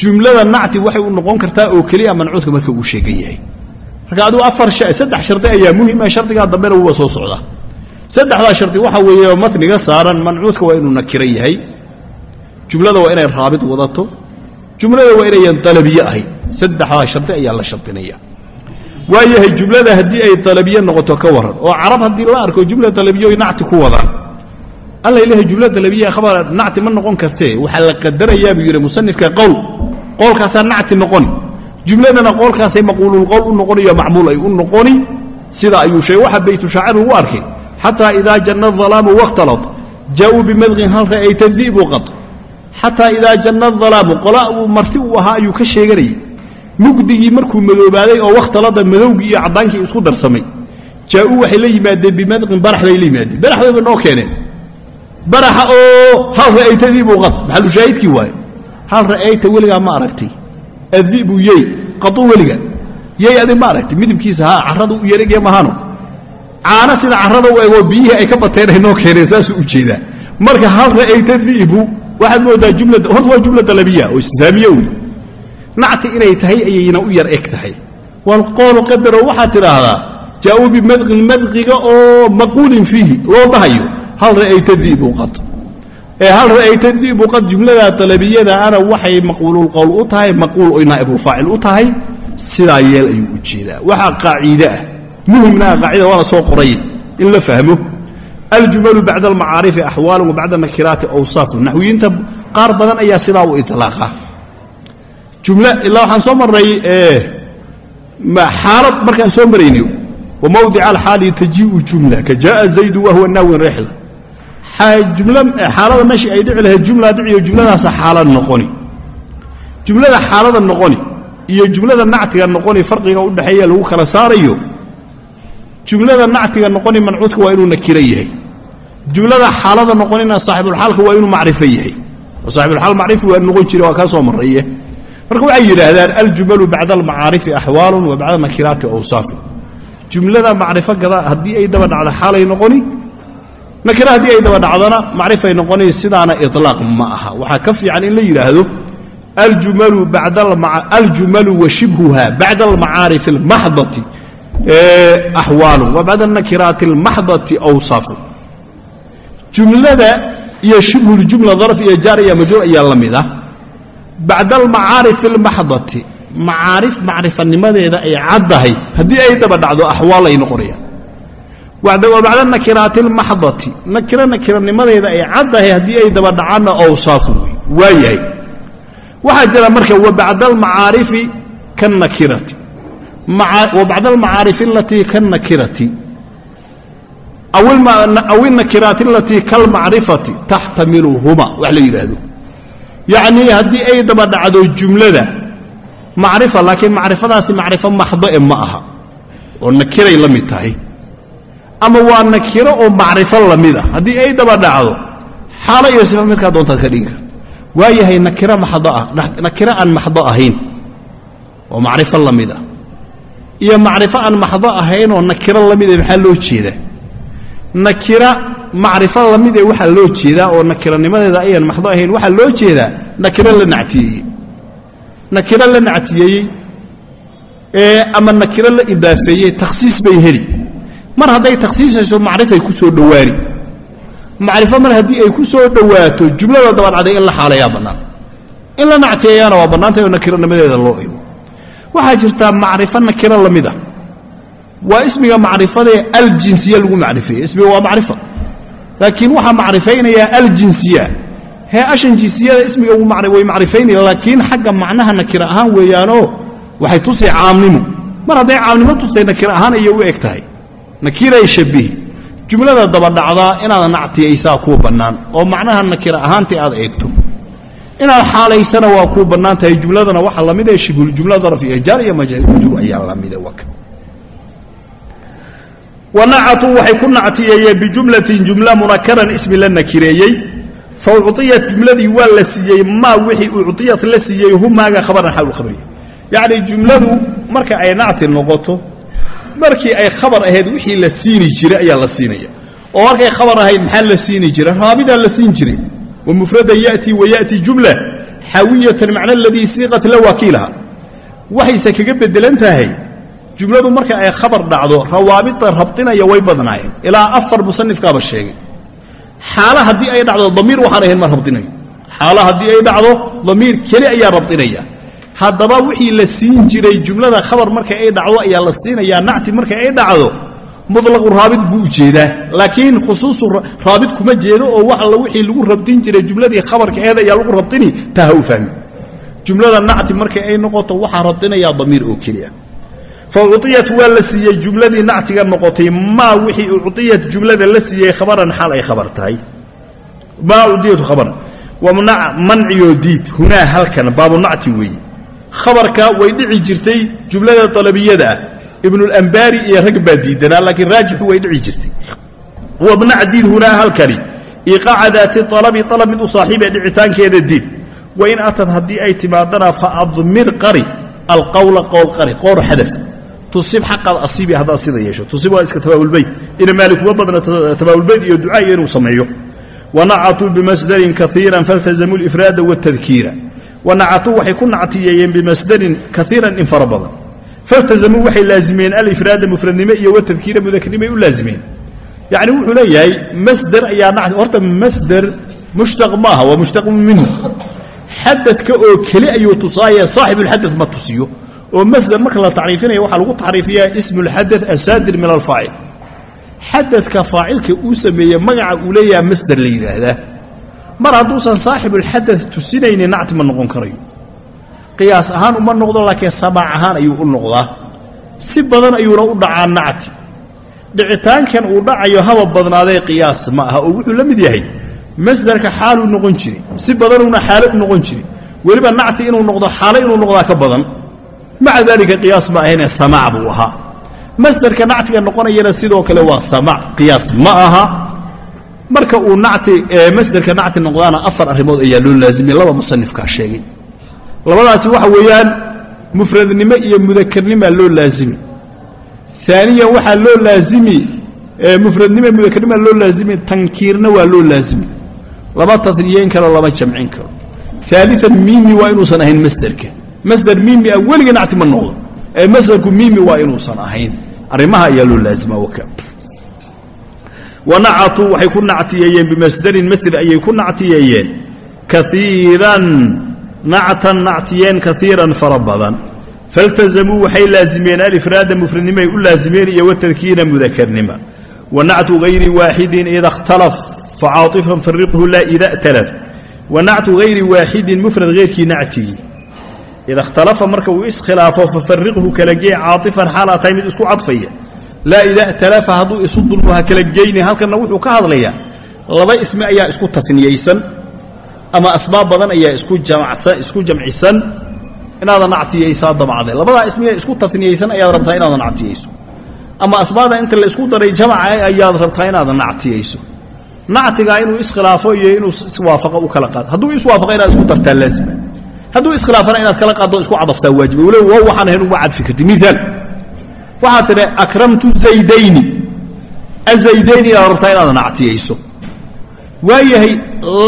jumlada nacti waxay u noqon kartaa oo keliya mancuudka marka uu sheegan yahay. Marka adigu afar saddex shardi ayaa muhima shardigaa dambena wuba soo socda. Saddexdaa shardi waxa weeye matniga saaran mancuudka waa inuu nakiro yahay. Jumlada waa inay raabit wadato. Jumlada waa inayan dalabiye ahayn saddexdaa shardi ayaa la shardinaya waayahay jumlada haddii ay dalabiye noqoto ka waran. Oo carab haddii la arko jumla dalabiye oy nacti ku wadaan. Alla ilahay jumla dalabiye khabar nacti ma noqon kartee. Waxaa la qadarayaa buu yidhi musanifka qowl. Qowlkaasaa nacti noqoni jumladana qowlkaasay maquululqowl u noqoni iyo macmuul ay u noqoni. Sida ayuu sheegay. Waxa baytu shaacir lagu arkay. Xataa idaa janna adalaamu wakhtalat jaa-uu bimadqin hal ra'ayta di'bu qad. Xataa idaa janna adalaamu qola uu marti uu ahaa ayuu ka sheeganayay mugdigii markuu madoobaaday oo wakhtalada madowgii iyo caddaankii isku darsamay jaa-uu waxay la yimaadeen bimadqin barax bay la yimaadeen. Barax bayba noo keeneen. Baraxa oo hal ra'ayta di'bu qad maxalushaahidkii waaye? Hal ra'ayta weligaa ma aragtay. Addi'bu yey. Qaduu weliga. Yey adig ma aragtay. Midabkiisa haa carradu u yaragya mahano caano sida carrada u egoo biyihii ay ka bateen ay noo keeneen saasuu u jeedaa. Marka hal ra'ayta di'bu waxaad moodaa jumla horta waa jumla dalabiya oo istifaamiye wey nacti inay tahay ayayna u yar eg tahay. Walqoolu qadaro waxaad tidhaahdaa jaa-uu bimadqin madqiga oo maquulin fiihi loo dhahayo hal ra'ayta di'bu qad. Ee hal ra'ayta di'bu qad jumladaa dalabiyada ana waxay maquululqowl u tahay maquul oy naa'ibulfaacil u tahay sidaa yeel ayuu u waxaa qaaciide ah muhimna qaacida waa la soo qoray in la fahmo. Aljumalu bacda almacaarifi axwaalun wa bacda nakiraati awsaafun naxwiyiinta qaar badan ayaa sidaa u iطlaaqa jumla ilaa waxaan soo marray xaalad markaan soo marayni wamawdica alxaali tajii'u jumla ka jaءa zaydu wahwa naawin rexla xaalada meeshii ay dhici lahayd jumla dhiciyo jumladaasa xaalad noqoni. Jumlada xaalada noqoni iyo jumlada nactiga noqoni farqiga u dhexeeya lagu kala saarayo jumlada nactiga noqoni mancuudka waa inuu nakiro yahay. Jumlada xaalada noqonina saaxibulxaalka waa inuu macrifo yahay. Saaxibulxaal macrifi waa noqon jire waa kaa soo marraye marka waxay yidhaahdaan aljumalu bacda almacaarifi axwaalun wa bacda nakiraati awsaafun. Jumlada macrifo gada haddii ay daba dhacdo xaalay noqoni nakira haddii ay daba dhacdona macrifay noqoni sidaana ilaaq ma aha. Waxaa ka fiican in la yidhaahdo aljumalu wa shibhuha bacda almacaarifi almaxdati axwaalun wa bacda nakiraati almaxdati awsaafun. Jumlada iyo shibhuljumla darf iyo jaar iyo majruur ayaa la mid ah bacda almacaarifi almaxdati macaarif macrifanimadeeda ay caddahay haddii ay daba dhacdo axwaal ay noqonayaan. Wa bacda nakiraati almaxdati nakiro nakiranimadeeda ay caddahay haddii ay daba dhacaanna awsaafu wey waa waxaa jira marka wa bacda almacaarifi kanakirati wa bacda almacaarifi alatii kanakirati aw inakiraati alatii kalmacrifati taxtamiluhuma. Wax la yidhaahdo yacnii haddii ay daba dhacdo jumlada macrifa laakiin macrifadaasi macrifo maxdo e ma aha. Oo nakiray la mid tahay. Ama waa nakiro oo macrifo la mid ah. Haddii ay daba dhacdo xaalo iyo sifa midkaa doontaad ka dhigi karta waa yahay nakiro maxdo ah nakiro aan maxdo ahayn oo macrifo la mid ah. Iyo macrifo aan maxdo ahayn oo nakiro la mid e maxaa loo jeedaa? Nakira macrifo la mid ee waxaa loo jeedaa oo nakiranimadeeda ayaan maxdo ahayn waxaa loo jeedaa nakiro la nactiyeeyey nakiro la nactiyeeyey ama nakiro la idaafeeyey takhsiis bay heli. Mar hadday takhsiisayso macrifay ku soo dhowaani. Macrifo mar haddii ay ku soo dhowaato jumlada dabadhacday in la xaalayaa bannaan. In la nactiyeeyaana waa bannaantay oo nakironimadeeda loo eego waxaa jirtaa macrifo nakiro la mid ah. Waa ismiga macrifadee aljinsiya lagu macrifeeye ismiga waa macrifa laakiin waxaa macrifaynayaa aljinsiya. Hee ashan jinsiyada ismiga way macrifaynaya laakiin xagga macnaha nakira ahaan weeyaanoo waxay tusi caamnimo mar hadday caamnimo tustay nakira ahaan ayay u eg tahay. Nakiray shabihi jumlada dabadhacdaa inaad nactiyaysaa kuu bannaan oo macnaha nakira ahaantii aad eegto. Inaad xaalaysana waa kuu bannaan tahay jumladana waxa la mid ee shibhuljumla darf iyo jaar iyo majruur ayaa lamide waka wanacatu waxay ku nactiyeeyeen bijumlatin jumla munakaran ismi la nakireeyey fa uciyat jumladii waa la siiyey maa wixii uciyat la siiyey humaaga khabaran xawl khabariya yacni jumladu marka ay nacti noqoto markii ay khabar ahayd wixii la siini jiray ayaa la siinaya oo markay khabar ahayd maxaa la siini jiray raabidaa la siin jiray wa mufradan ya'tii wa ya'tii jumla xaawiyatan macna aladii siiqat la waakiilaha waxayse kaga bedelan tahay jumladu marka ay khabar dhacdo rawaabida rabdinaya way badnaayeen. Ilaa afar musanifkaaba sheegay. Xaala haddii ay dhacdo damiir waxaan ahayn ma rabdinayo xaala haddii ay dhacdo damiir keli ayaa rabdinaya haddaba wixii la siin jiray jumlada khabar marka ay dhacdo ayaa la siinayaa. Nacti marka ay dhacdo mutlaqu raabit buu u jeedaa laakiin khusuusu raabit kuma jeedo oo wax alla wixii lagu rabdin jiray jumladii khabarka ayaa lagu rabdini taa u fahmi jumlada nacti marka ay noqoto waxaa rabdinayaa damiir oo keliya fa uciyat waa la siiyey jumladii nactiga noqotay. Maa wixii uciyat jumlada la siiyey khabaran xaal ay khabar tahay. Maa uciyatu khabaran. Wamnac manciyoo diid. Hunaa halkan baabu nacti weeye khabarka way dhici jirtay jumlada dalabiyada ah. Ibnulambaari iyo rag baa diidanaa laakiin raajixu way dhici jirtay. Wamnac diid hunaa halkani. Iqaaca daati alabi alab mid u saaxiibee dhicitaankeeda diid. Wain atad haddii ay timaadana faadmir tusib xaqaad asiibi haddaad sida yeesho. Tusib waa iska tabaabulbeyt ina maalik uma badna tabaabulbeyt iyo ducaa iyo inuu sameeyo. Wanacatuu bimasdarin kaiiran faltazamuu lifraada wاtadkiira wanacatuu waxay ku nactiyeeyeen bimasdarin kaiiran in fara badan. Faltazamuu waxay laazimeen alifraada mufradnimo iyo watadkiira mudakarnimay u laazimeen. Yacni wuxuu leeyahay masder ayaa nacti horta masder mushtaq maaha waa mushtaqun minhu. Xadadka oo keli ayuu tusaaya saaxibulxadad ma tusiyo oo masder marka la tacriifinaya waxaa lagu tacriifiyaa ismu lxadad asaadir min alfaacil. Xadadka faacilka uu sameeye magaca uu leeyaha masder la yidhaahdaa mar hadduusan saaxibulxadad tusinaynin nacti ma noqon karayo. Qiyaas ahaan uma noqdo laakiin samaac ahaan ayuu u noqdaa. Si badan ayuuna u dhacaa nacti. Dhicitaankan uu dhacayo haba badnaadee qiyaas ma aha oo wuxuu la mid yahay masderka xaaluu noqon jiray si badanuuna xaalo u noqon jiray weliba nacti inuu noqdo xaalo inuu noqdaa ka badan maca daalika qiyaas ma ahaynee samaac buu ahaa. Masderka nactiga noqonayana sidoo kale waa samaac qiyaas ma aha. Marka uu nacti masderka nacti noqdaana afar arrimood ayaa loo laazimiyey laba musanifkaa sheegay labadaasi waxa weeyaan mufradnimo iyo mudakarnimaa loo laazimi. Aaniyan waxaa loo laazimi mufradnimo mudakarnimaa loo laazimi tankiirna waa loo laazimi. Lama taniyeyn karo lama jamcin karo. Aalian mimi waa inuusan ahayn masderka masder mimi ah weliga nacti ma noqdo. Ee masderku mimi waa inuusan ahayn. Arrimaha ayaa loo laazima waka wanacatuu waxay ku nactiyeeyeen bimasderin masder ayay ku nactiyeeyeen kaiiran nactan nactiyeen kaiiran fara badan. Faltazamuu waxay laazimeen alifraada mufradnimoay u laazimeen iyo watadkiira mudakarnima. Wanactu hayri waaxidin ida اkhtalaf facaaطifan fariqhu laa ida talaf wanactu hayri waaxidin mufrad heyrkii nactigii ida ikhtalafa marka uu iskhilaafo fafariqhu kala gee caaطifan xaalaa tahay mid isku cadfaya laa ida talafa hadduu isu dulmo ha kala geyni halkanna wuxuu ka hadlayaa laba ismi ayaa isku taniyeysan ama asbaab badan ayaa isku jamcisan inaadan nactiyaysaa damacde labadaa ismiya isku taniyeysan ayaad rabtaa inaadan nactiyayso ama asbaabda inta la isku daray jamaca ayaad rabtaa inaadan nactiyayso nactigaa inuu iskhilaafo iyo inuu iswaafaqo u kala qaado hadduu iswaafaqo inaad isku dartaa laazima hadduu iskhilaafana inaad kala qaaddo isku cadaftaa waajiba walow wow waxaan ahayn uma cadfi karti miaal waxaad tidhi akramtu zaydayni. Azaydayni inaad rabtaa inaadan nactiyayso waayahay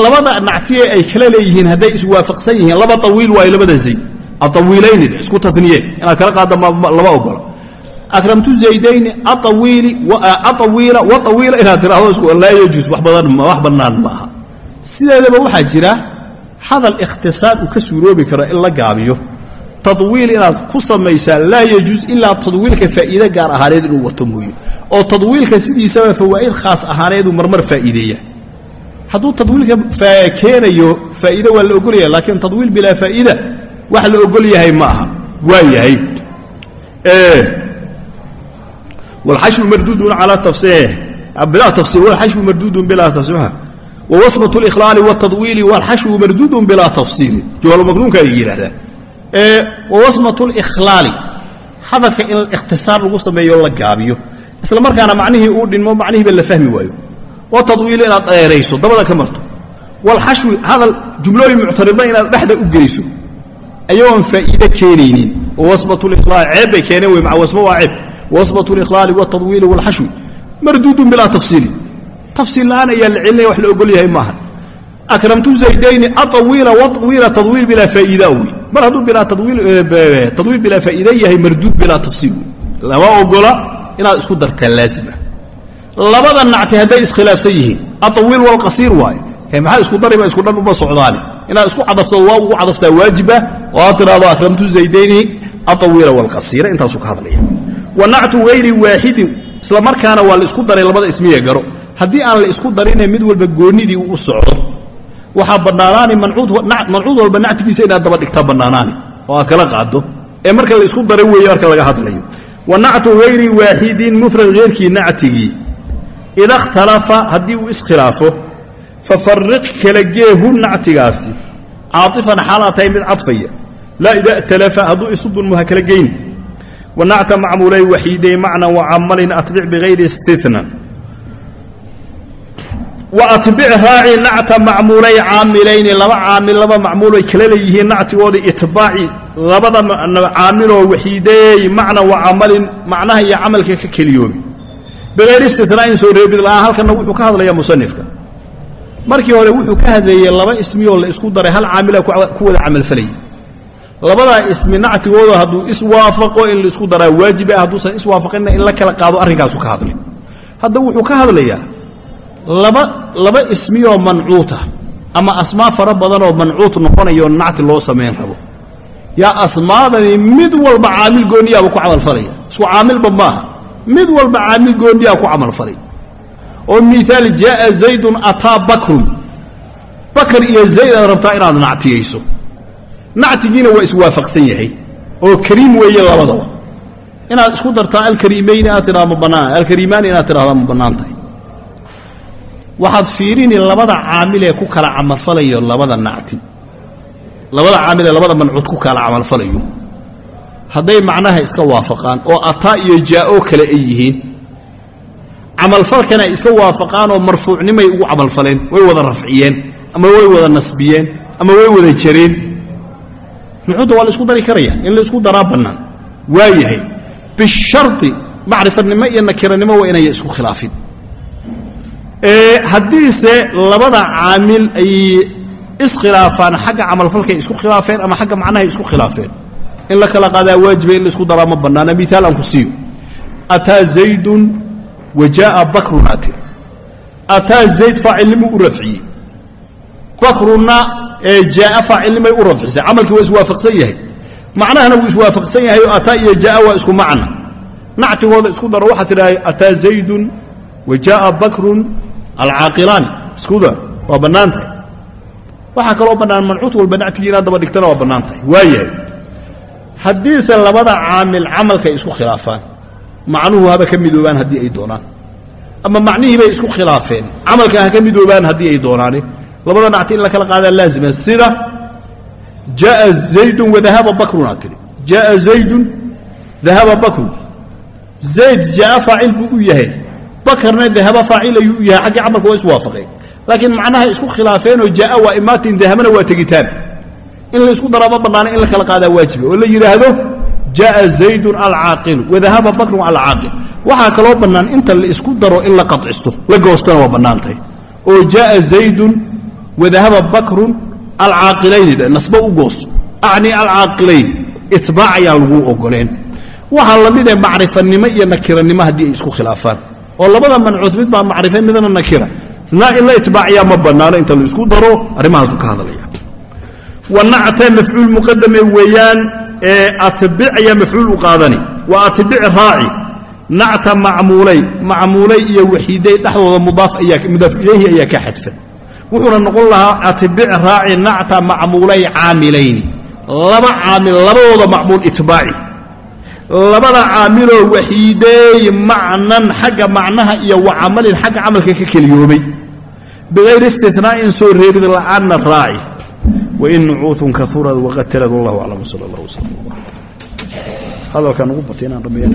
labada nactiye ay kala leeyihiin hadday iswaafaqsan yihiin laba awiil waayo labada zayd. Aawiilayni isku taniye inaad kala qaadda lama ogola. Akramtu zaydayni aawiili aawiila waawiila inaad tiraahdo laa yajuus wax badan wax bannaan ma aha sideedaba waxaa jira hadal ikhtisaar uu ka suuroobi karo in la gaabiyo. Tadwiil inaad ku samaysaa laa yajuuz ilaa tadwiilka faa'iide gaar ahaaneed inuu wato mooyo oo tadwiilka sidiisaba fawaa'id khaas ahaaneeduu marmar faa'iideeya. Hadduu tadwiilka keenayo faa'iide waa la ogolyahay laakiin tadwiil bilaa faa'iida wax la ogol yahay ma aha. Waa yahay. Walxashmu marduudun calaa tafsiih. Bilaa tafsiir walxashmu marduudun bilaa tafsiih wawasnat lihlaali wtadwiili walxashwu mardudun bilaa tafsiili juhalumagnuunka ay yidhahdaan wawasnat likhlaali hadalka in ikhtisaar lagu sameeyo la gaabiyo isla markaana macnihii uu dhinmo macnihiiba la fahmi waayo wa tadwiili inaad dheerayso dabada ka marto walxashwi hadal jumlooyin muctarida inaad dhexda u geliso ayagoon faa'iide keenaynin wasnat lihlaali ceeb bay keeneen wey maa wasma waa ceeb wasnat lihlaali wtadwiili walxashwi mardudun bilaa tafsiili tafsiil la'aan ayaa la celinaya wax la ogol yahay maaha. Akramtu zaydayni aawiila wawiila tadwiil bilaa faa'iida wey mar hadduu bilaa tadwiil bilaa faa'iida yahay marduud bilaa tafsiil wey lama ogola inaad isku dartaa laazima labada nacti hadday iskhilaafsan yihiin aawiil walqasiir waaye. He maxaa isku dariba isku dhan uma socdaane inaad isku cadafto waa ugu cadaftaa waajiba oo aad tidhaahdo akramtu zaydayni aawiila walqasiira intaasuu ka hadlaya. Wa nactu gayri waaxidin isla markaana waa la isku daray labada ismiye garo haddii aan la isku darine mid walba goonnidii uu u socdo waxaa bannaanaani mancuud walba nactigiisa inaad daba dhigtaa bannaanaani oo aad kala qaaddo. Ee marka la isku daray weeye marka laga hadlayo. Wa nactu hayri waaxidin mufrad heyrkii nactigii. Ida ikhtalafa haddii uu iskhilaafo fafariq kala geehu nactigaasi. Caaifan xaalaa tahay mid cadfaya. Laa ida talafa hadduu isu dulmo ha kala geyni wa nacta macmuulay waxiiday macnan wa camalin atbic bigayri istitnan wa atbic raaci nacta macmuulay caamilayni laba caamil laba macmuuloy kala leeyihiin nactigooda itbaaci labada caamiloo waxiideey macnan wa camalin macnaha iyo camalka ka keliyoobi. Bikayri istinaa'in soo reebid la'aan halkanna wuxuu ka hadlayaa musanifka. Markii hore wuxuu ka hadleeyey laba ismiyoo la isku daray hal caamila ku wada camalfalayay labadaa ismi nactigooda hadduu iswaafaqo in la isku daraa waajib ah hadduusan iswaafaqinna in la kala qaado arrinkaasu ka hadlay. Hadda wuxuu ka hadlayaa laba laba ismiyoo mancuuta ama asmaa fara badanoo mancuut noqonayo nacti loo samayn rabo. Yaa asmaadani mid walba caamil gooniyaaba ku camalfalaya isku caamilba maaha. Mid walba caamil gooniyaa ku camalfalay oo miaal jaaa zaydun ataa bakrun. Bakr iyo zayd aad rabtaa inaad nactiyayso nactigiina waa iswaafaqsan yahay. Oo kariim weeye labadaba. Inaad isku dartaa alkariimayni aad tidhahda ma bannaan alkariimaani inaad tidhahda ma bannaan tahay waxaad fiirini labada caamilee ku kala camalfalayo labada nacti. Labada caamilee labada mancuud ku kala camalfalayo. Hadday macnaha iska waafaqaan oo ataa iyo jaa'oo kale ay yihiin camalfalkana iska waafaqaan oo marfuucnimay ugu camalfaleen. Way wada rafciyeen ama way wada nasbiyeen ama way wada jareen. Nucuudda waa la isku dari karaya in la isku daraa bannaan. Waa yahay bishari macrifanimo iyo nakiranimo waa inaya isku khilaafin haddiise labada caamil ay iskhilaafaan xagga camalfalkay isku khilaafeen ama xagga macnahay isku khilaafeen in la kala qaadaa waajiba in la isku daraa ma bannaana. Miaal aan ku siiyo. Ataa zaydun wa jaaa bakrun atir ataa zayd faacilnimuu u rafciyey. Bakrunna jaaa faacilnimay u rafcisay. Camalkii waa iswaafaqsan yahay. Macnahana wuu iswaafaqsan yahay oo ataa iyo jaaa waa isku macna. Nactigooda isku daro waxaa tidhaha ataa zaydun wa jaaa bakrun alcaaqilaani iskuda waa bannaan tahay waxaa kaloo bannaan mancuud walba nactigii inaad daba dhigtana waa bannaan tahay waayahay haddiise labada caamil camalkay isku khilaafaan macnuhu haba ka midoobaan haddii ay doonaan. Ama macnihii bay isku khilaafeen camalka ha ka midoobaan haddii ay doonaane labada nacti in la kala qaadaa laazima. Sida jaaa zaydun wadahaba bakrun aad tihi jaaa zaydun dahaba bakrun. Zayd jaaa faacil buu u yahay bakarna dahaba faacil ayuu u yahay xaggii camalka waa iswaafaqeen laakiin macnaha isku khilaafeenoo jaaa waa imaatin dahabana waa tegitaan. In la isku daraa ma bannaana in la kala qaadaa waajiba oo la yidhaahdo jaaa zaydun alcaaqilu wadahaba bakrun alcaaqil waxaa kaloo bannaan inta la isku daro in la qacisto la goostana waa bannaan tahay. Oo jaaa zaydun wadahaba bakrun alcaaqilayni nasbo u goos. Acni alcaaqilayn itbaac ayaan lagu ogoleen waxaa la mid ee macrifanimo iyo nakiranimo haddii ay isku khilaafaan oo labada mancuud mid baa macrife midna nakira. Na in la itbaaciyaa ma bannaano inta la isku daro arrimahaasu ka hadlaya. Wanacta mafcuul muqadame weeyaan ee atbic ayaa mafcuul u qaadani. Wa atbic raaci. Nacta macmuulay macmuulay iyo waxiiday dhexdooda mudaaf ayaa mudaaf ilayhi ayaa ka xadfan wuxuuna noqon lahaa atbic raaci nacta macmuulay caamilayni. Laba caamil labadooda macmuul itbaaci labada caamiloo waxiideey macnan xagga macnaha iyo wa camalin xagga camalka ka keliyoobay bikayri istinaa'in soo reebid la'aanna raaci. Wain nucuutun kaurad waqad talad wallahu aclam sala allah wslam hadalkaan ugu batay inaan dhameeya